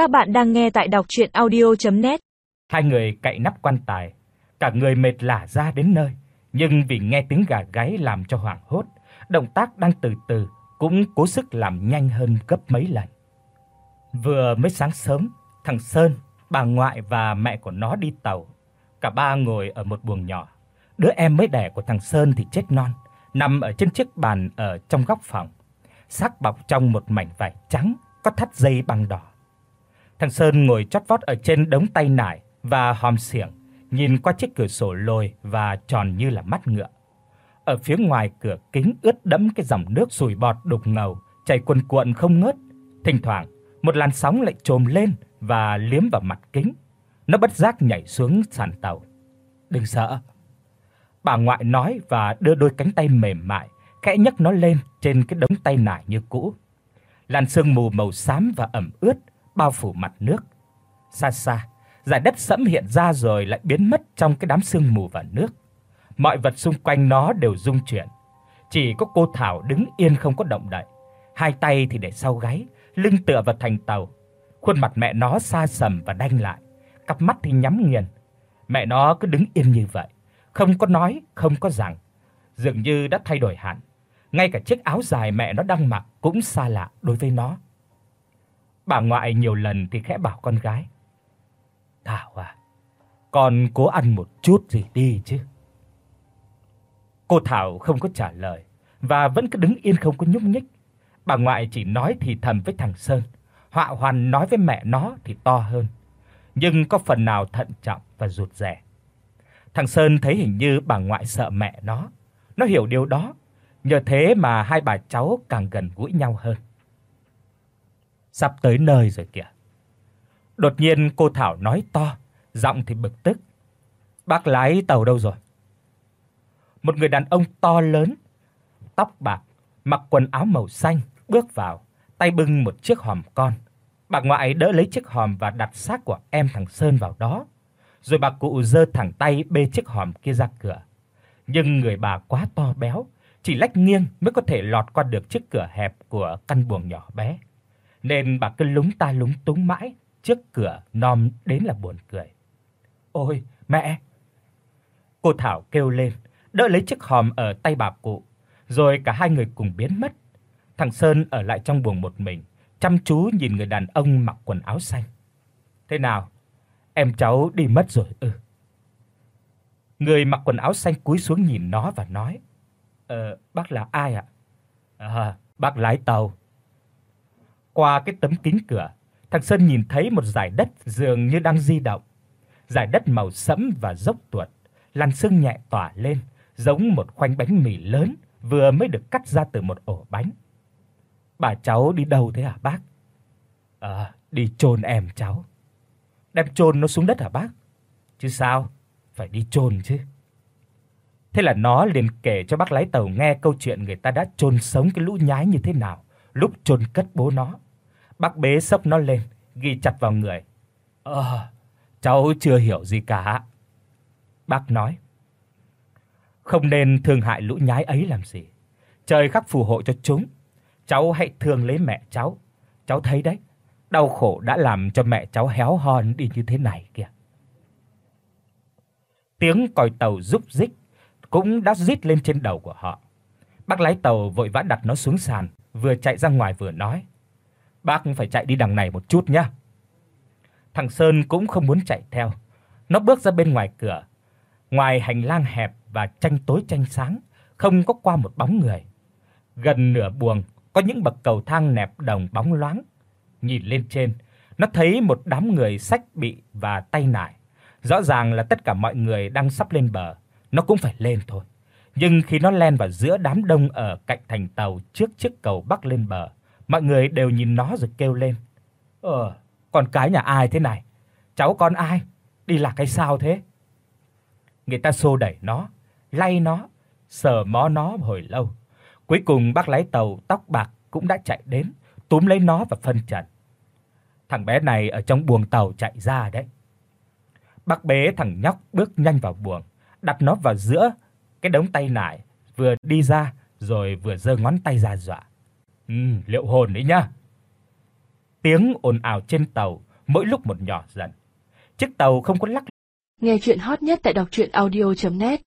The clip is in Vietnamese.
Các bạn đang nghe tại đọc audio net Hai người cậy nắp quan tài, cả người mệt lả ra đến nơi, nhưng vì nghe tiếng gà gáy làm cho hoảng hốt, động tác đang từ từ cũng cố sức làm nhanh hơn gấp mấy lần. Vừa mới sáng sớm, thằng Sơn, bà ngoại và mẹ của nó đi tàu. Cả ba ngồi ở một buồng nhỏ. Đứa em mới đẻ của thằng Sơn thì chết non, nằm ở trên chiếc bàn ở trong góc phòng, xác bọc trong một mảnh vải trắng có thắt dây băng đỏ. Thằng Sơn ngồi chót vót ở trên đống tay nải và hòm xiển, nhìn qua chiếc cửa sổ lồi và tròn như là mắt ngựa. Ở phía ngoài cửa kính ướt đẫm cái dòng nước sùi bọt đục ngầu chảy cuồn cuộn không ngớt. Thỉnh thoảng, một làn sóng lại trồm lên và liếm vào mặt kính. Nó bất giác nhảy xuống sàn tàu. "Đừng sợ." Bà ngoại nói và đưa đôi cánh tay mềm mại khẽ nhấc nó lên trên cái đống tay nải như cũ. Làn sương mù màu xám và ẩm ướt bao phủ mặt nước. Xa xa, dải đất sẫm hiện ra rồi lại biến mất trong cái đám sương mù và nước. Mọi vật xung quanh nó đều rung chuyển. Chỉ có cô Thảo đứng yên không có động đậy, hai tay thì để sau gáy, lưng tựa vào thành tàu. Khuôn mặt mẹ nó xa sầm và đanh lại, cặp mắt thì nhắm nghiền. Mẹ nó cứ đứng yên như vậy, không có nói, không có rằng, dường như đã thay đổi hẳn. Ngay cả chiếc áo dài mẹ nó đang mặc cũng xa lạ đối với nó. Bà ngoại nhiều lần thì khẽ bảo con gái: "Thảo à, con cố ăn một chút gì đi chứ." Cô Thảo không có trả lời và vẫn cứ đứng yên không có nhúc nhích. Bà ngoại chỉ nói thì thầm với thằng Sơn, Họa Hoàn nói với mẹ nó thì to hơn, nhưng có phần nào thận trọng và rụt rè. Thằng Sơn thấy hình như bà ngoại sợ mẹ nó, nó hiểu điều đó, nhờ thế mà hai bà cháu càng gần gũi nhau hơn. Sắp tới nơi rồi kìa. Đột nhiên cô Thảo nói to, giọng thì bực tức. Bác lái tàu đâu rồi? Một người đàn ông to lớn, tóc bạc, mặc quần áo màu xanh bước vào, tay bưng một chiếc hòm con. Bà ngoại đỡ lấy chiếc hòm và đặt xác của em thằng Sơn vào đó. Rồi bà cụ giơ thẳng tay bê chiếc hòm kia ra cửa. Nhưng người bà quá to béo, chỉ lách nghiêng mới có thể lọt qua được chiếc cửa hẹp của căn buồng nhỏ bé. Nên bà cứ lúng ta lúng túng mãi, trước cửa nom đến là buồn cười. "Ôi, mẹ!" Cô Thảo kêu lên, đỡ lấy chiếc hòm ở tay bà cụ, rồi cả hai người cùng biến mất. Thằng Sơn ở lại trong buồng một mình, chăm chú nhìn người đàn ông mặc quần áo xanh. "Thế nào? Em cháu đi mất rồi ư?" Người mặc quần áo xanh cúi xuống nhìn nó và nói: "Ờ, bác là ai ạ?" "À, bác lái tàu." Qua cái tấm kính cửa, thằng Sơn nhìn thấy một dải đất dường như đang di động. Dải đất màu sẫm và dốc tuột, làn sương nhẹ tỏa lên, giống một khoanh bánh mì lớn vừa mới được cắt ra từ một ổ bánh. Bà cháu đi đâu thế hả bác? À, đi chôn em cháu. Đem chôn nó xuống đất hả bác? Chứ sao, phải đi chôn chứ. Thế là nó liền kể cho bác lái tàu nghe câu chuyện người ta đã chôn sống cái lũ nhái như thế nào lúc chôn cất bố nó. Bác bế sốc nó lên, ghi chặt vào người. "Ờ, cháu chưa hiểu gì cả." Bác nói. "Không nên thương hại lũ nhái ấy làm gì. Trời khắc phù hộ cho chúng. Cháu hãy thương lấy mẹ cháu. Cháu thấy đấy, đau khổ đã làm cho mẹ cháu héo hon đi như thế này kìa." Tiếng còi tàu rúc rích cũng đã rít lên trên đầu của họ. Bác lái tàu vội vã đặt nó xuống sàn, vừa chạy ra ngoài vừa nói: "Bác phải chạy đi đằng này một chút nhé." Thằng Sơn cũng không muốn chạy theo. Nó bước ra bên ngoài cửa. Ngoài hành lang hẹp và tranh tối tranh sáng, không có qua một bóng người. Gần nửa buồng có những bậc cầu thang nẹp đồng bóng loáng. Nhìn lên trên, nó thấy một đám người sách bị và tay nải. Rõ ràng là tất cả mọi người đang sắp lên bờ, nó cũng phải lên thôi. Nhưng khi nó len vào giữa đám đông ở cạnh thành tàu trước chiếc cầu bắc lên bờ, mọi người đều nhìn nó rồi kêu lên: "Ờ, con cái nhà ai thế này? Cháu con ai? Đi lạc hay sao thế?" Người ta xô đẩy nó, lay nó, sờ mó nó hồi lâu. Cuối cùng bác lái tàu tóc bạc cũng đã chạy đến, túm lấy nó và phân trần. Thằng bé này ở trong buồng tàu chạy ra đấy. Bác bế thằng nhóc bước nhanh vào buồng, đặt nó vào giữa cái đống tay nải, vừa đi ra rồi vừa giơ ngón tay ra dọa. "Ừm, liệu hồn đấy nhá." Tiếng ồn ào trên tàu mỗi lúc một nhỏ dần. Chiếc tàu không có lắc. Nghe truyện hot nhất tại doctruyenaudio.net